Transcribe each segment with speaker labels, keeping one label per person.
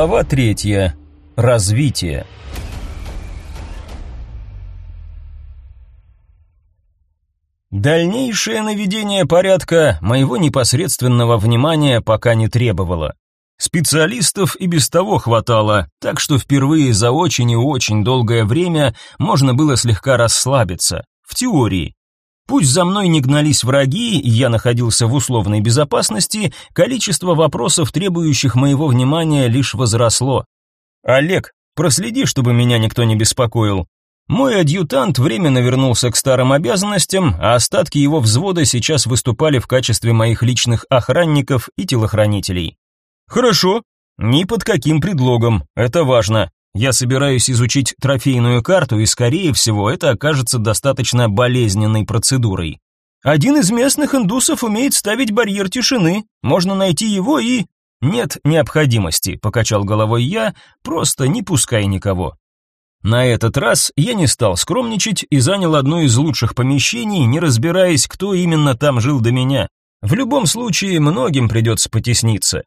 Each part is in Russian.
Speaker 1: Глава третья. Развитие. Дальнейшее наведение порядка моего непосредственного внимания пока не требовало. Специалистов и без того хватало, так что впервые за очень и очень долгое время можно было слегка расслабиться, в теории. Пусть за мной не гнались враги, и я находился в условной безопасности, количество вопросов, требующих моего внимания, лишь возросло. «Олег, проследи, чтобы меня никто не беспокоил. Мой адъютант временно вернулся к старым обязанностям, а остатки его взвода сейчас выступали в качестве моих личных охранников и телохранителей. Хорошо, ни под каким предлогом, это важно. Я собираюсь изучить трофейную карту, и скорее всего, это окажется достаточно болезненной процедурой. Один из местных индусов умеет ставить барьер тишины. Можно найти его и нет необходимости, покачал головой я, просто не пускай никого. На этот раз я не стал скромничать и занял одно из лучших помещений, не разбираясь, кто именно там жил до меня. В любом случае, многим придется потесниться.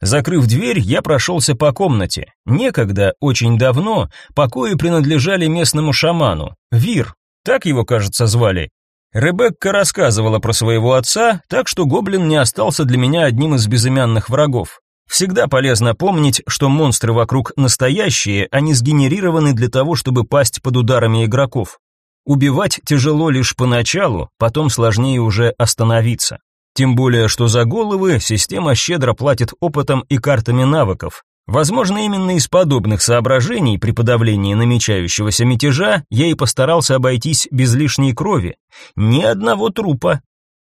Speaker 1: Закрыв дверь, я прошелся по комнате. Некогда, очень давно, покои принадлежали местному шаману, Вир, так его, кажется, звали. Ребекка рассказывала про своего отца, так что гоблин не остался для меня одним из безымянных врагов. Всегда полезно помнить, что монстры вокруг настоящие, а сгенерированы для того, чтобы пасть под ударами игроков. Убивать тяжело лишь поначалу, потом сложнее уже остановиться. Тем более, что за головы система щедро платит опытом и картами навыков. Возможно, именно из подобных соображений при подавлении намечающегося мятежа я и постарался обойтись без лишней крови. Ни одного трупа.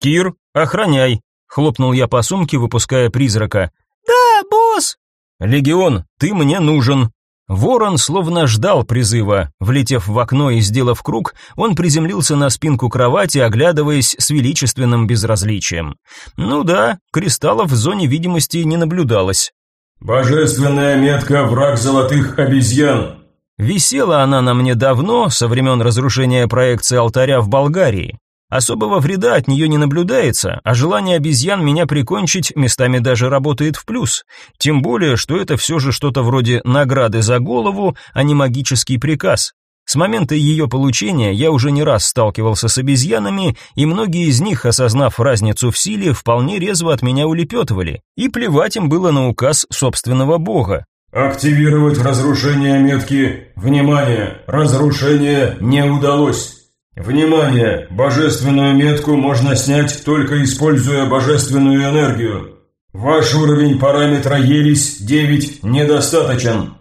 Speaker 1: «Кир, охраняй!» — хлопнул я по сумке, выпуская призрака.
Speaker 2: «Да, босс!»
Speaker 1: «Легион, ты мне нужен!» Ворон словно ждал призыва. Влетев в окно и сделав круг, он приземлился на спинку кровати, оглядываясь с величественным безразличием. Ну да, кристаллов в зоне видимости не наблюдалось.
Speaker 3: «Божественная метка «Враг золотых обезьян».
Speaker 1: Висела она на мне давно, со времен разрушения проекции алтаря в Болгарии. Особого вреда от нее не наблюдается, а желание обезьян меня прикончить местами даже работает в плюс. Тем более, что это все же что-то вроде награды за голову, а не магический приказ. С момента ее получения я уже не раз сталкивался с обезьянами, и многие из них, осознав разницу в силе, вполне резво от меня улепетывали, и плевать им было на указ собственного бога.
Speaker 3: «Активировать разрушение метки. Внимание! Разрушение не удалось!» Внимание! Божественную метку можно снять только используя божественную энергию. Ваш уровень параметра Ересь 9 недостаточен.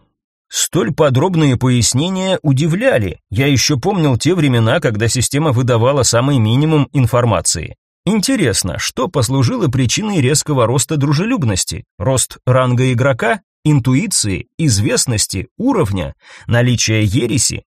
Speaker 1: Столь подробные пояснения удивляли. Я еще помнил те времена, когда система выдавала самый минимум информации. Интересно, что послужило причиной резкого роста дружелюбности? Рост ранга игрока, интуиции, известности, уровня, наличие ереси,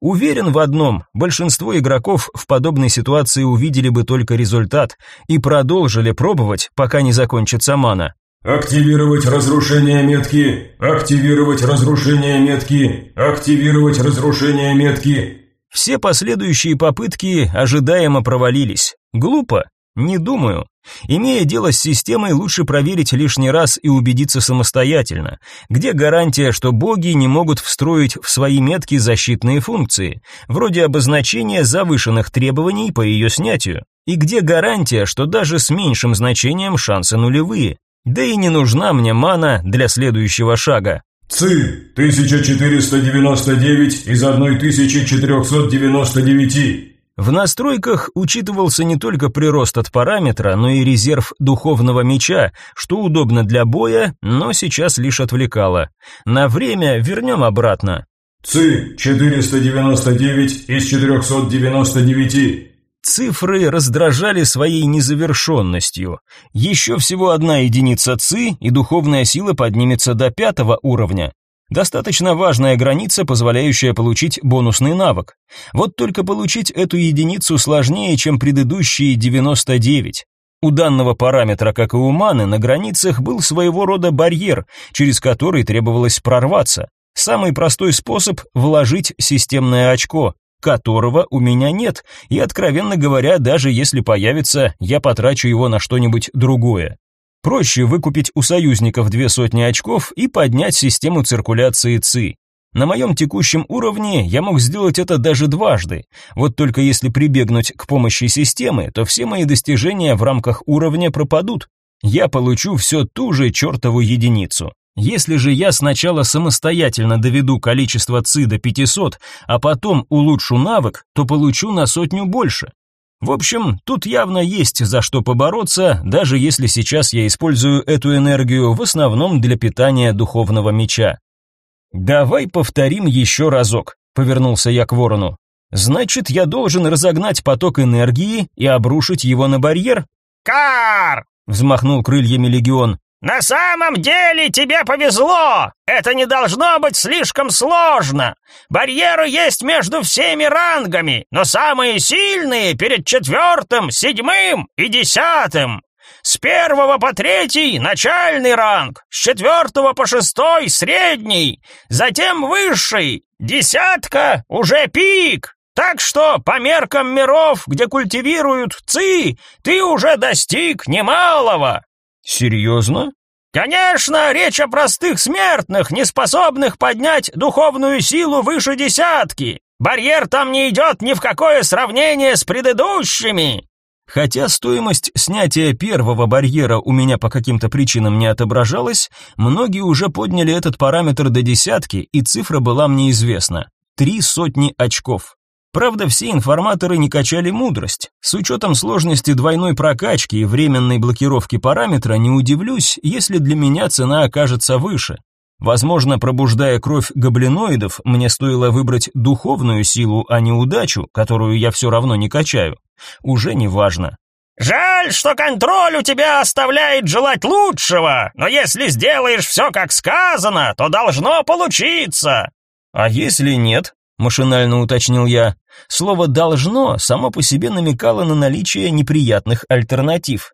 Speaker 1: Уверен в одном, большинство игроков в подобной ситуации увидели бы только результат и продолжили пробовать, пока не закончится мана.
Speaker 3: Активировать разрушение метки, активировать разрушение метки, активировать разрушение метки.
Speaker 1: Все последующие попытки ожидаемо провалились. Глупо, не думаю. Имея дело с системой, лучше проверить лишний раз и убедиться самостоятельно. Где гарантия, что боги не могут встроить в свои метки защитные функции, вроде обозначения завышенных требований по ее снятию? И где гарантия, что даже с меньшим значением шансы нулевые? Да и не нужна мне мана для следующего шага.
Speaker 3: ЦИ 1499 из 1499.
Speaker 1: В настройках учитывался не только прирост от параметра, но и резерв духовного меча, что удобно для боя, но сейчас лишь отвлекало. На время вернем обратно.
Speaker 3: ЦИ 499 из 499.
Speaker 1: Цифры раздражали своей незавершенностью. Еще всего одна единица ЦИ, и духовная сила поднимется до пятого уровня. Достаточно важная граница, позволяющая получить бонусный навык. Вот только получить эту единицу сложнее, чем предыдущие 99. У данного параметра, как и у маны, на границах был своего рода барьер, через который требовалось прорваться. Самый простой способ – вложить системное очко, которого у меня нет, и, откровенно говоря, даже если появится, я потрачу его на что-нибудь другое. Проще выкупить у союзников две сотни очков и поднять систему циркуляции ЦИ. На моем текущем уровне я мог сделать это даже дважды. Вот только если прибегнуть к помощи системы, то все мои достижения в рамках уровня пропадут. Я получу все ту же чертову единицу. Если же я сначала самостоятельно доведу количество ЦИ до 500, а потом улучшу навык, то получу на сотню больше. В общем, тут явно есть за что побороться, даже если сейчас я использую эту энергию в основном для питания духовного меча. Давай повторим еще разок, повернулся я к Ворону. Значит, я должен разогнать поток энергии и обрушить его на барьер?
Speaker 2: Кар! взмахнул крыльями легион. «На самом деле тебе повезло! Это не должно быть слишком сложно! Барьеры есть между всеми рангами, но самые сильные перед четвертым, седьмым и десятым. С первого по третий — начальный ранг, с четвертого по шестой — средний, затем высший, десятка — уже пик. Так что, по меркам миров, где культивируют ци, ты уже достиг немалого.
Speaker 1: Серьезно?
Speaker 2: Конечно, речь о простых смертных, не способных поднять духовную силу выше десятки. Барьер там не идет ни в какое сравнение с предыдущими.
Speaker 1: Хотя стоимость снятия первого барьера у меня по каким-то причинам не отображалась, многие уже подняли этот параметр до десятки, и цифра была мне известна. Три сотни очков. Правда, все информаторы не качали мудрость. С учетом сложности двойной прокачки и временной блокировки параметра, не удивлюсь, если для меня цена окажется выше. Возможно, пробуждая кровь гоблиноидов, мне стоило выбрать духовную силу, а не удачу, которую я все равно не качаю. Уже не важно.
Speaker 2: «Жаль, что контроль у тебя оставляет желать лучшего, но если сделаешь все как сказано, то должно получиться».
Speaker 1: «А если нет?» Машинально уточнил я. Слово должно само по себе намекало на наличие неприятных альтернатив.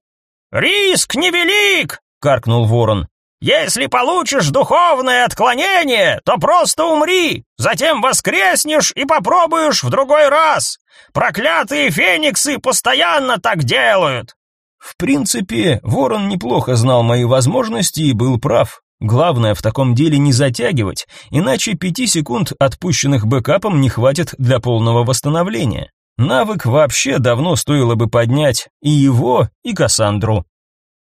Speaker 2: Риск невелик, каркнул
Speaker 1: Ворон.
Speaker 2: Если получишь духовное отклонение, то просто умри, затем воскреснешь и попробуешь в другой раз. Проклятые фениксы постоянно так делают.
Speaker 1: В принципе, Ворон неплохо знал мои возможности и был прав. Главное в таком деле не затягивать, иначе пяти секунд, отпущенных бэкапом, не хватит для полного восстановления. Навык вообще давно стоило бы поднять и его, и Кассандру.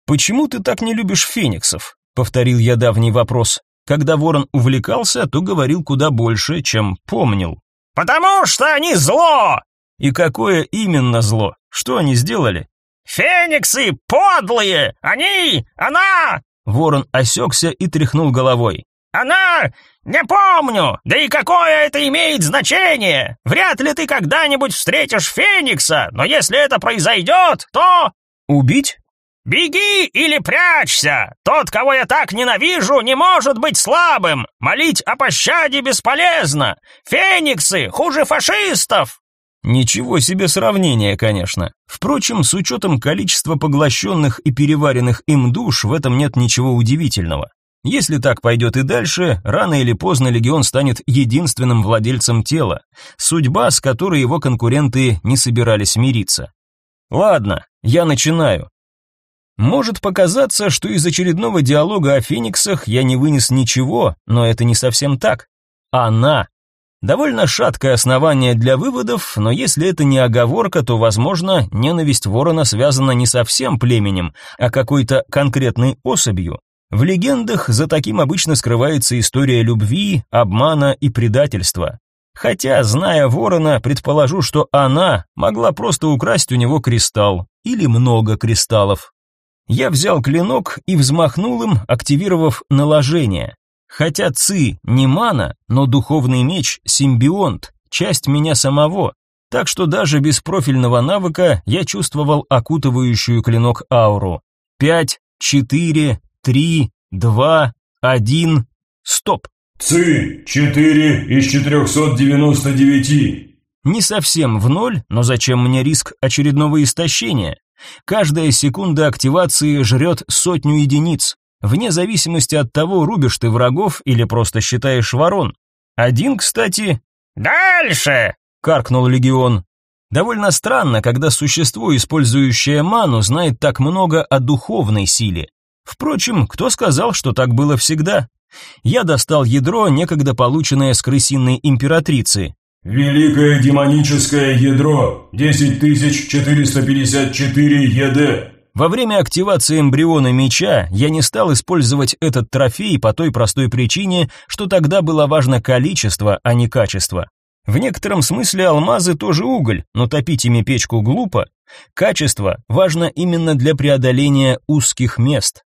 Speaker 1: «Почему ты так не любишь фениксов?» — повторил я давний вопрос. Когда ворон увлекался, то говорил куда больше, чем помнил.
Speaker 2: «Потому что они зло!»
Speaker 1: «И какое именно зло? Что они сделали?»
Speaker 2: «Фениксы подлые! Они... она...
Speaker 1: Ворон осекся и тряхнул головой.
Speaker 2: «Она... не помню! Да и какое это имеет значение? Вряд ли ты когда-нибудь встретишь Феникса, но если это произойдет, то...»
Speaker 1: «Убить?»
Speaker 2: «Беги или прячься! Тот, кого я так ненавижу, не может быть слабым! Молить о пощаде бесполезно! Фениксы хуже фашистов!»
Speaker 1: Ничего себе сравнение, конечно. Впрочем, с учетом количества поглощенных и переваренных им душ, в этом нет ничего удивительного. Если так пойдет и дальше, рано или поздно легион станет единственным владельцем тела, судьба, с которой его конкуренты не собирались мириться. Ладно, я начинаю. Может показаться, что из очередного диалога о фениксах я не вынес ничего, но это не совсем так. Она Довольно шаткое основание для выводов, но если это не оговорка, то, возможно, ненависть ворона связана не со всем племенем, а какой-то конкретной особью. В легендах за таким обычно скрывается история любви, обмана и предательства. Хотя, зная ворона, предположу, что она могла просто украсть у него кристалл или много кристаллов. Я взял клинок и взмахнул им, активировав наложение. Хотя ци не мана, но духовный меч – симбионт, часть меня самого, так что даже без профильного навыка я чувствовал окутывающую клинок ауру. Пять, четыре, три, два, один, стоп.
Speaker 3: Ци, четыре из четырехсот девяносто девяти.
Speaker 1: Не совсем в ноль, но зачем мне риск очередного истощения? Каждая секунда активации жрет сотню единиц, вне зависимости от того, рубишь ты врагов или просто считаешь ворон. Один, кстати...
Speaker 2: «Дальше!»
Speaker 1: — каркнул легион. Довольно странно, когда существо, использующее ману, знает так много о духовной силе. Впрочем, кто сказал, что так было всегда? Я достал ядро, некогда полученное с крысиной императрицы.
Speaker 3: «Великое демоническое ядро, 10454 ЕД».
Speaker 1: Во время активации эмбриона меча я не стал использовать этот трофей по той простой причине, что тогда было важно количество, а не качество. В некотором смысле алмазы тоже уголь, но топить ими печку глупо. Качество важно именно для преодоления узких мест.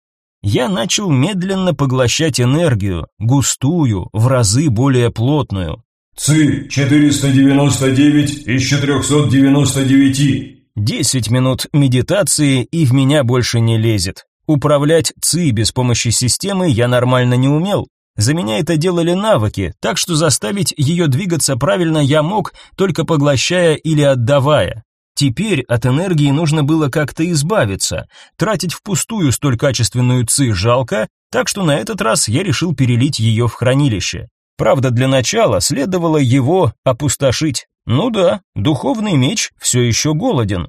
Speaker 1: Я начал медленно поглощать энергию, густую, в разы более плотную.
Speaker 3: ЦИ 499 из 499.
Speaker 1: Десять минут медитации, и в меня больше не лезет. Управлять ЦИ без помощи системы я нормально не умел. За меня это делали навыки, так что заставить ее двигаться правильно я мог, только поглощая или отдавая. Теперь от энергии нужно было как-то избавиться. Тратить впустую столь качественную ЦИ жалко, так что на этот раз я решил перелить ее в хранилище. Правда, для начала следовало его опустошить. Ну да, духовный меч все еще голоден.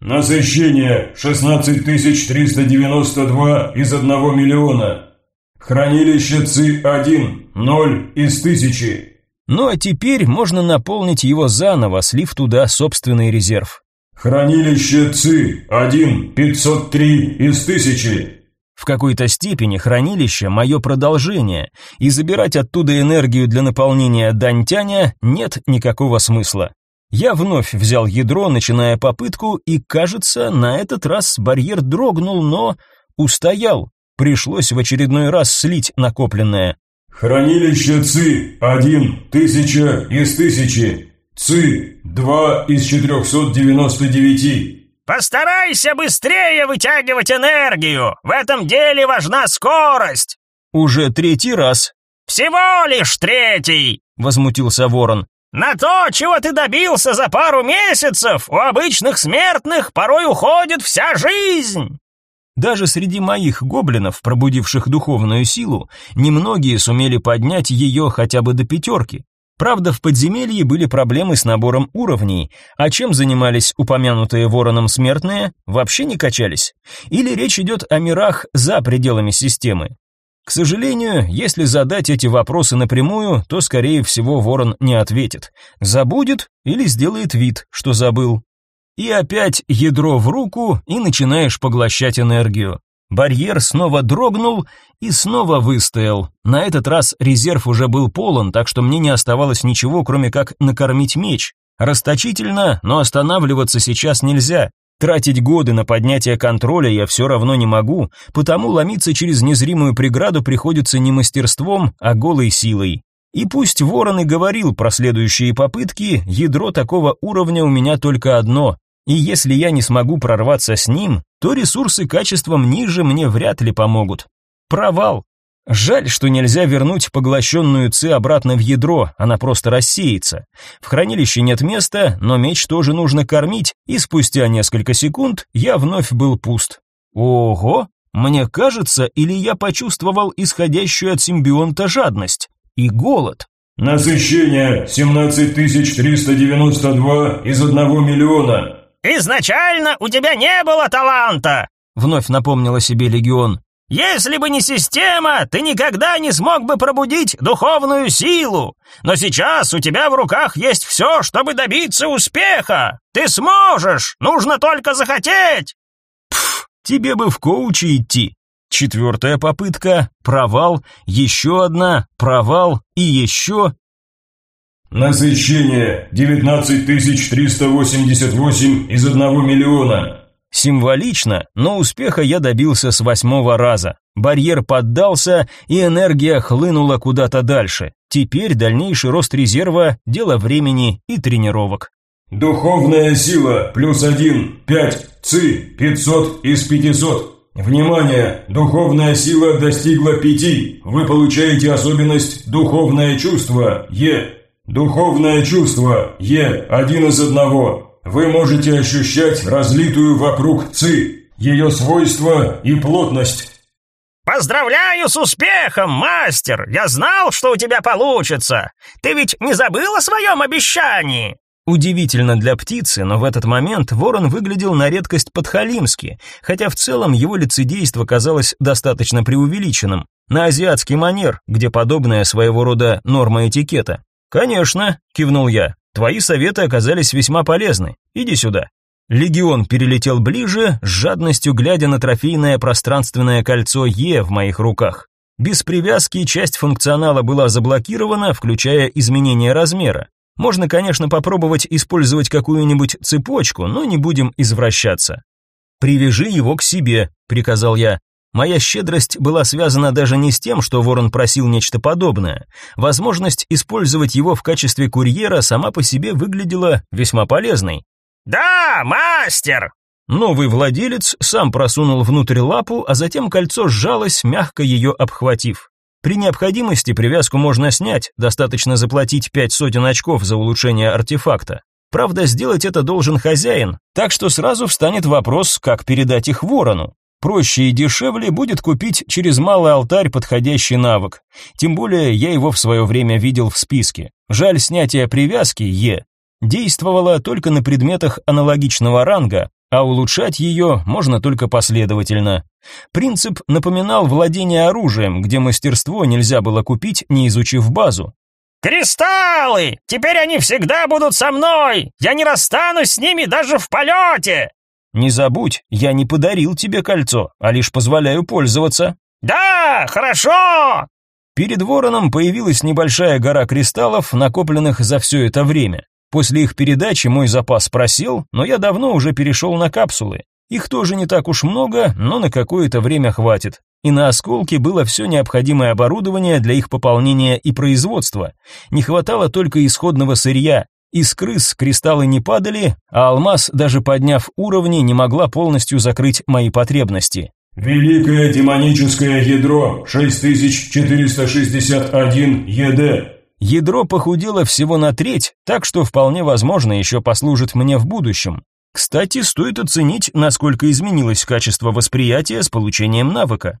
Speaker 3: Насыщение 16392 из 1 миллиона. Хранилище ЦИ-1, 0 из 1000.
Speaker 1: Ну а теперь можно наполнить его заново, слив туда собственный резерв.
Speaker 3: Хранилище ЦИ-1, 503 из 1000.
Speaker 1: В какой-то степени хранилище – мое продолжение, и забирать оттуда энергию для наполнения Дантяня нет никакого смысла. Я вновь взял ядро, начиная попытку, и, кажется, на этот раз барьер дрогнул, но устоял. Пришлось в очередной раз слить накопленное.
Speaker 3: Хранилище ЦИ-1, тысяча из тысячи. ЦИ-2 из 499.
Speaker 2: Постарайся быстрее вытягивать энергию. В этом деле важна скорость.
Speaker 1: Уже третий раз.
Speaker 2: Всего лишь третий,
Speaker 1: возмутился Ворон.
Speaker 2: На то, чего ты добился за пару месяцев, у обычных смертных порой уходит вся жизнь.
Speaker 1: Даже среди моих гоблинов, пробудивших духовную силу, немногие сумели поднять ее хотя бы до пятерки. Правда, в подземелье были проблемы с набором уровней, а чем занимались упомянутые вороном смертные, вообще не качались. Или речь идет о мирах за пределами системы. К сожалению, если задать эти вопросы напрямую, то, скорее всего, ворон не ответит. Забудет или сделает вид, что забыл. И опять ядро в руку, и начинаешь поглощать энергию. Барьер снова дрогнул и снова выстоял. На этот раз резерв уже был полон, так что мне не оставалось ничего, кроме как накормить меч. Расточительно, но останавливаться сейчас нельзя. Тратить годы на поднятие контроля я все равно не могу, потому ломиться через незримую преграду приходится не мастерством, а голой силой. И пусть Ворон и говорил про следующие попытки, ядро такого уровня у меня только одно, и если я не смогу прорваться с ним, то ресурсы качеством ниже мне вряд ли помогут. Провал. Жаль, что нельзя вернуть поглощенную ЦИ обратно в ядро, она просто рассеется. В хранилище нет места, но меч тоже нужно кормить, и спустя несколько секунд я вновь был пуст. Ого, мне кажется, или я почувствовал исходящую от симбионта жадность и голод.
Speaker 3: Насыщение 17392 из 1 миллиона.
Speaker 2: «Изначально у тебя не было таланта!»
Speaker 1: Вновь напомнила себе Легион.
Speaker 2: «Если бы не система, ты никогда не смог бы пробудить духовную силу. Но сейчас у тебя в руках есть все, чтобы добиться успеха. Ты сможешь, нужно только захотеть!»
Speaker 1: Пф, тебе бы в коучи идти. Четвертая попытка, провал, еще одна, провал и еще,
Speaker 3: Насыщение 19388 из 1 миллиона.
Speaker 1: Символично, но успеха я добился с восьмого раза. Барьер поддался, и энергия хлынула куда-то дальше. Теперь дальнейший рост резерва – дело времени и тренировок.
Speaker 3: Духовная сила плюс один, пять, ци, 500 из 500. Внимание! Духовная сила достигла пяти. Вы получаете особенность «Духовное чувство» Е. Духовное чувство Е один из одного. Вы можете ощущать разлитую вокруг ЦИ, ее свойства и плотность.
Speaker 2: Поздравляю с успехом, мастер! Я знал, что у тебя получится. Ты ведь не забыл о своем обещании?
Speaker 1: Удивительно для птицы, но в этот момент ворон выглядел на редкость подхалимски, хотя в целом его лицедейство казалось достаточно преувеличенным, на азиатский манер, где подобное своего рода норма этикета. «Конечно», — кивнул я, — «твои советы оказались весьма полезны. Иди сюда». Легион перелетел ближе, с жадностью глядя на трофейное пространственное кольцо Е в моих руках. Без привязки часть функционала была заблокирована, включая изменение размера. Можно, конечно, попробовать использовать какую-нибудь цепочку, но не будем извращаться. Привяжи его к себе, приказал я. Моя щедрость была связана даже не с тем, что Ворон просил нечто подобное. Возможность использовать его в качестве курьера сама по себе выглядела весьма полезной.
Speaker 2: «Да, мастер!»
Speaker 1: Новый владелец сам просунул внутрь лапу, а затем кольцо сжалось, мягко ее обхватив. При необходимости привязку можно снять, достаточно заплатить пять сотен очков за улучшение артефакта. Правда, сделать это должен хозяин, так что сразу встанет вопрос, как передать их ворону. Проще и дешевле будет купить через малый алтарь подходящий навык. Тем более я его в свое время видел в списке. Жаль, снятие привязки Е действовало только на предметах аналогичного ранга, а улучшать ее можно только последовательно. Принцип напоминал владение оружием, где мастерство нельзя было купить, не изучив базу.
Speaker 2: «Кристаллы! Теперь они всегда будут со мной! Я не расстанусь с ними даже в полете!»
Speaker 1: «Не забудь, я не подарил тебе кольцо, а лишь позволяю пользоваться».
Speaker 2: «Да, хорошо!»
Speaker 1: Перед вороном появилась небольшая гора кристаллов, накопленных за все это время. После их передачи мой запас просел, но я давно уже перешел на капсулы. Их тоже не так уж много, но на какое-то время хватит. И на осколке было все необходимое оборудование для их пополнения и производства. Не хватало только исходного сырья. Из крыс кристаллы не падали, а алмаз, даже подняв уровни, не могла полностью закрыть мои потребности.
Speaker 3: Великое демоническое ядро 6461 ЕД.
Speaker 1: Ядро похудело всего на треть, так что вполне возможно еще послужит мне в будущем. Кстати, стоит оценить, насколько изменилось качество восприятия с получением навыка.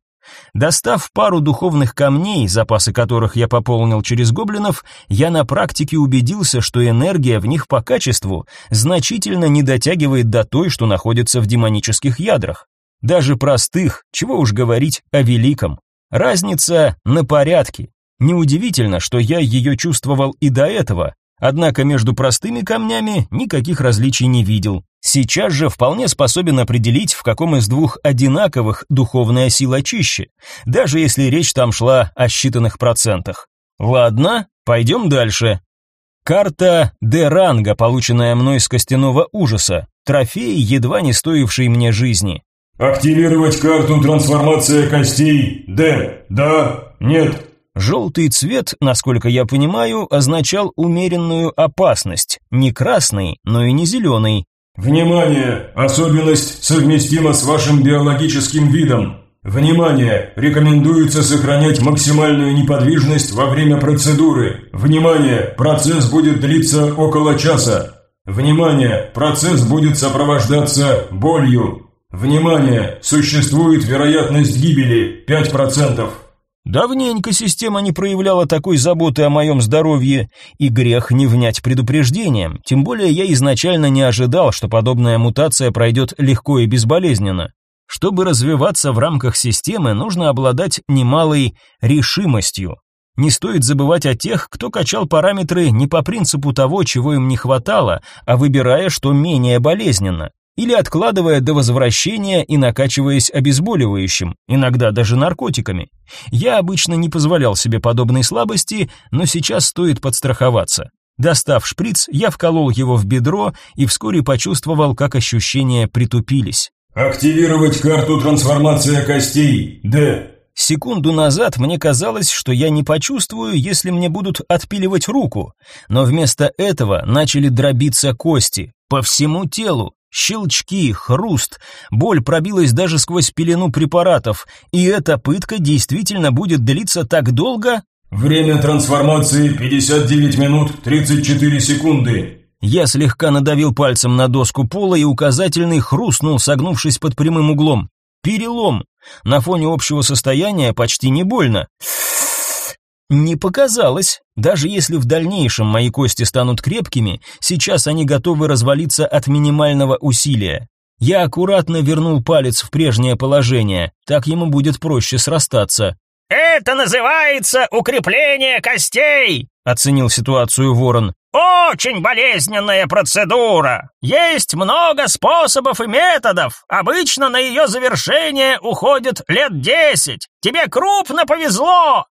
Speaker 1: Достав пару духовных камней, запасы которых я пополнил через гоблинов, я на практике убедился, что энергия в них по качеству значительно не дотягивает до той, что находится в демонических ядрах. Даже простых, чего уж говорить о великом. Разница на порядке. Неудивительно, что я ее чувствовал и до этого, однако между простыми камнями никаких различий не видел. Сейчас же вполне способен определить, в каком из двух одинаковых духовная сила чище, даже если речь там шла о считанных процентах. Ладно, пойдем дальше. Карта Д-ранга, полученная мной с костяного ужаса, трофей, едва не стоивший мне жизни.
Speaker 3: Активировать карту трансформация костей Д. Да, нет,
Speaker 1: Желтый цвет, насколько я понимаю, означал умеренную опасность, не красный, но и не зеленый.
Speaker 3: Внимание! Особенность совместима с вашим биологическим видом. Внимание! Рекомендуется сохранять максимальную неподвижность во время процедуры. Внимание! Процесс будет длиться около часа. Внимание! Процесс будет сопровождаться болью. Внимание! Существует вероятность гибели 5%.
Speaker 1: Давненько система не проявляла такой заботы о моем здоровье, и грех не внять предупреждением, тем более я изначально не ожидал, что подобная мутация пройдет легко и безболезненно. Чтобы развиваться в рамках системы, нужно обладать немалой решимостью. Не стоит забывать о тех, кто качал параметры не по принципу того, чего им не хватало, а выбирая, что менее болезненно или откладывая до возвращения и накачиваясь обезболивающим, иногда даже наркотиками. Я обычно не позволял себе подобной слабости, но сейчас стоит подстраховаться. Достав шприц, я вколол его в бедро и вскоре почувствовал, как ощущения притупились.
Speaker 3: «Активировать карту трансформация костей, Д».
Speaker 1: Секунду назад мне казалось, что я не почувствую, если мне будут отпиливать руку, но вместо этого начали дробиться кости по всему телу, Щелчки, хруст, боль пробилась даже сквозь пелену препаратов, и эта пытка действительно будет длиться так долго?
Speaker 3: Время трансформации 59 минут 34 секунды.
Speaker 1: Я слегка надавил пальцем на доску пола, и указательный хрустнул, согнувшись под прямым углом. Перелом. На фоне общего состояния почти не больно. Не показалось. Даже если в дальнейшем мои кости станут крепкими, сейчас они готовы развалиться от минимального усилия. Я аккуратно вернул палец в прежнее положение, так ему будет проще срастаться.
Speaker 2: «Это называется укрепление костей!» — оценил ситуацию ворон. «Очень болезненная процедура. Есть много способов и методов. Обычно на ее завершение уходит лет десять. Тебе крупно повезло!»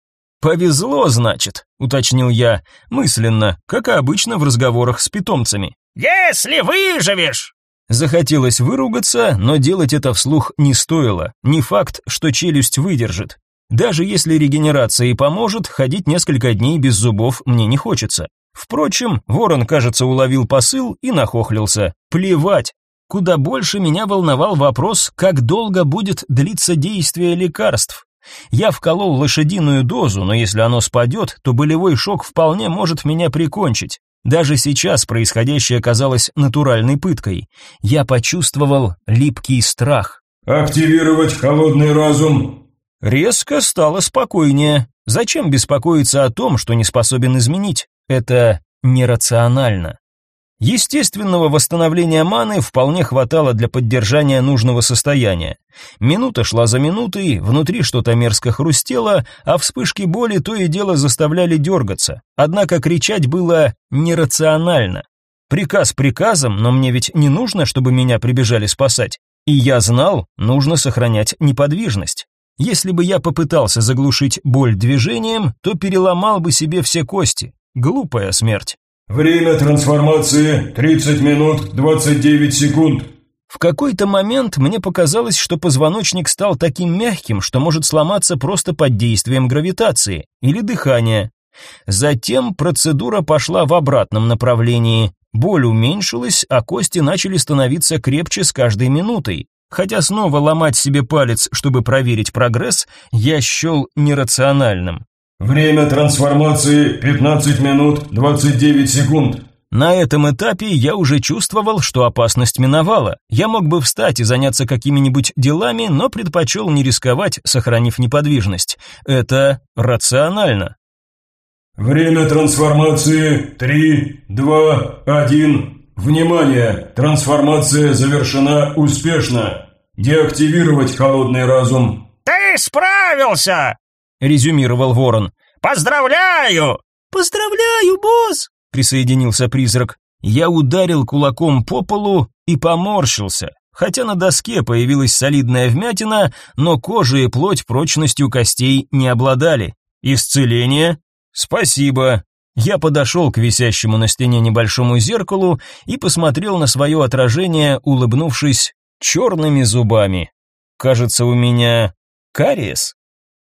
Speaker 1: «Повезло, значит», — уточнил я, мысленно, как и обычно в разговорах с питомцами.
Speaker 2: «Если выживешь!»
Speaker 1: Захотелось выругаться, но делать это вслух не стоило. Не факт, что челюсть выдержит. Даже если регенерация и поможет, ходить несколько дней без зубов мне не хочется. Впрочем, ворон, кажется, уловил посыл и нахохлился. Плевать. Куда больше меня волновал вопрос, как долго будет длиться действие лекарств. Я вколол лошадиную дозу, но если оно спадет, то болевой шок вполне может меня прикончить. Даже сейчас происходящее казалось натуральной пыткой. Я почувствовал липкий страх.
Speaker 3: «Активировать холодный разум!»
Speaker 1: Резко стало спокойнее. Зачем беспокоиться о том, что не способен изменить? Это нерационально. Естественного восстановления маны вполне хватало для поддержания нужного состояния. Минута шла за минутой, внутри что-то мерзко хрустело, а вспышки боли то и дело заставляли дергаться. Однако кричать было нерационально. Приказ приказом, но мне ведь не нужно, чтобы меня прибежали спасать. И я знал, нужно сохранять неподвижность. Если бы я попытался заглушить боль движением, то переломал бы себе все кости. Глупая смерть.
Speaker 3: Время трансформации 30 минут 29 секунд.
Speaker 1: В какой-то момент мне показалось, что позвоночник стал таким мягким, что может сломаться просто под действием гравитации или дыхания. Затем процедура пошла в обратном направлении. Боль уменьшилась, а кости начали становиться крепче с каждой минутой. Хотя снова ломать себе палец, чтобы проверить прогресс, я счел нерациональным.
Speaker 3: Время трансформации 15 минут 29 секунд.
Speaker 1: На этом этапе я уже чувствовал, что опасность миновала. Я мог бы встать и заняться какими-нибудь делами, но предпочел не рисковать, сохранив неподвижность. Это рационально.
Speaker 3: Время трансформации 3, 2, 1. Внимание! Трансформация завершена успешно. Деактивировать холодный разум.
Speaker 2: Ты справился,
Speaker 1: резюмировал Ворон.
Speaker 2: Поздравляю!
Speaker 4: Поздравляю, босс!
Speaker 1: Присоединился призрак. Я ударил кулаком по полу и поморщился. Хотя на доске появилась солидная вмятина, но кожа и плоть прочностью костей не обладали. Исцеление? Спасибо. Я подошел к висящему на стене небольшому зеркалу и посмотрел на свое отражение, улыбнувшись черными зубами. Кажется, у меня кариес.